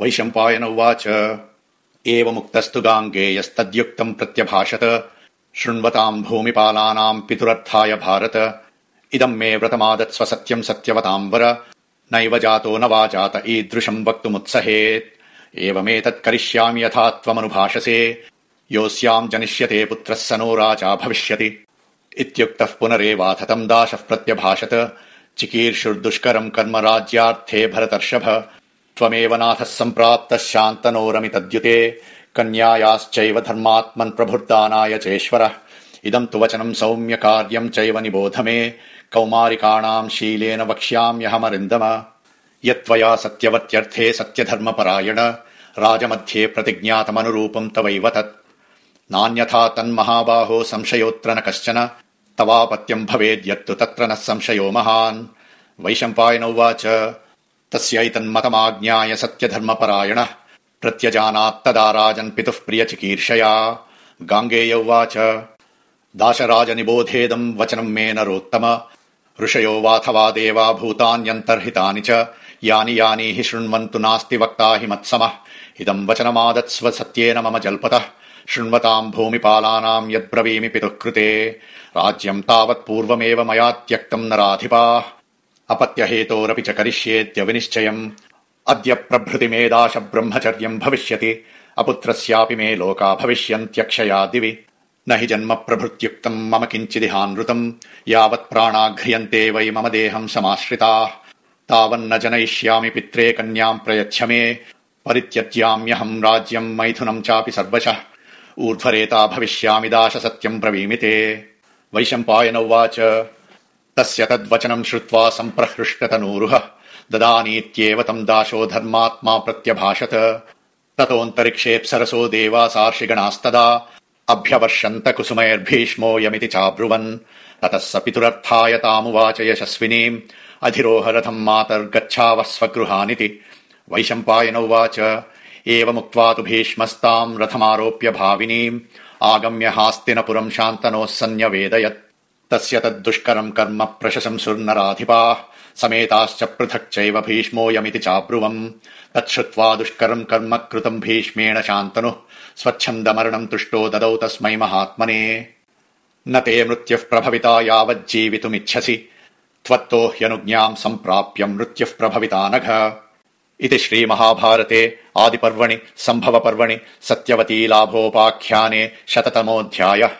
वैशम्पायन उवाच। एवमुक्तस्तु गाङ्गेयस्तद्युक्तम् प्रत्यभाषत। शृण्वताम् भूमिपालानाम् पितुरर्थाय भारत। इदम् मे व्रतमादत्स्व सत्यम् सत्यवताम् वर। नैव जातो न वा जात ईदृशम् वक्तुमुत्सहेत्। एवमेतत् करिष्यामि यथा त्वमनुभाषसे योऽस्याम् जनिष्यते पुत्रः स नो राजा भविष्यति। इत्युक्तः पुनरेवाथ तम् दाशः प्रत्यभाषत। चिकीर्षुर्दुष्करम् कर्म राज्यार्थे भरतर्षभ त्वमेव नाथः सम्प्राप्तः शान्तनोरमितद्युते कन्यायाश्चैव धर्मात्मन् प्रभुर्दानाय चेश्वरः। इदम् तु वचनम् सौम्य कार्यम् चैव निबोध मे कौमारिकाणाम् शीलेन वक्ष्याम्यहमरिन्दम। यत्त्वया सत्यवत्यर्थे सत्यधर्मपरायण राजमध्ये प्रतिज्ञातमनुरूपम् तवैव तत्। नान्यथा तन्महाबाहो संशयोऽत्र न कश्चन तवापत्यम् भवेद्यत्तु तत्र नः संशयो महान्। वैशम्पायन उवाच तस्यैतन्मतमाज्ञाय सत्यधर्मपरायणः। प्रत्यजानात्तदा राजन् पितुः प्रियचिकीर्षया। गाङ्गेय उवाच दाशराजनिबोधेदम् वचनम् मे नरोत्तम। ऋषयो वाथवा देवा भूतान्यन्तर्हितानि च। यानि यानि हि शृण्वन्तु नास्ति वक्ता हि मत्समः। इदम् वचनमादत्स्व सत्येन मम जल्पतः। शृण्वताम् भूमिपालानाम् यद्ब्रवीमि पितुः कृते। राज्यम् तावत्पूर्वमेव मया त्यक्तम् नराधिपाः अपत्यहेतोरपि च करिष्येत्यविनिश्चयम्। अद्य प्रभृतिमेदाश ब्रह्मचर्यम् भविष्यति। अपुत्रस्यापि मे लोका भविष्यन्त्यक्षया दिवि। न हि जन्म प्रभृत्युक्तम् मम किञ्चिदिहानृतम्। यावत् प्राणाघ्रियन्ते वै मम देहम् समाश्रिताः। तावन्न जनयिष्यामि पित्रे कन्याम् प्रयच्छ मे। परित्यज्याम्यहम् राज्यम् मैथुनम् चापि सर्वशः। ऊर्ध्वरेता भविष्यामि दाश सत्यम् ब्रवीमि ते। वैशम्पायन उवाच तस्य तद्वचनम् श्रुत्वा सम्प्रहृष्टतनूरुह ददानीत्येव तम् दाशो धर्मात्मा प्रत्यभाषत ततोऽन्तरिक्षेऽप्सरसो देवासार्षिगणास्तदा अभ्यवर्षन्त कुसुमैर्भीष्मोऽयमिति चाब्रुवन्। ततः स पितुरर्थाय तामुवाच यशस्विनीम्। अधिरोहरथम् मातर्गच्छावः स्वगृहानिति वैशम्पायन उवाच एवमुक्त्वा तु भीष्मस्ताम् रथमारोप्य भाविनीम्। आगम्य हास्तिनपुरम् शान्तनोः सन्न्यवेदयत् तस्य तद्दुष्करम् कर्म प्रशशंसुर्नराधिपाः समेताश्च पृथक् चैव भीष्मोऽयमिति चाब्रुवम्। तच्छ्रुत्वा दुष्करम् कर्म कृतम् भीष्मेण शान्तनुः स्वच्छन्दमरणम् तुष्टो ददौ तस्मै महात्मने। न ते मृत्युः प्रभविता यावज्जीवितुमिच्छसि त्वत्तो ह्यनुज्ञाम् सम्प्राप्य मृत्युः प्रभविता नघ। इति श्रीमहाभारते आदिपर्वणि सम्भवपर्वणि सत्यवती लाभोपाख्याने शततमोऽध्यायः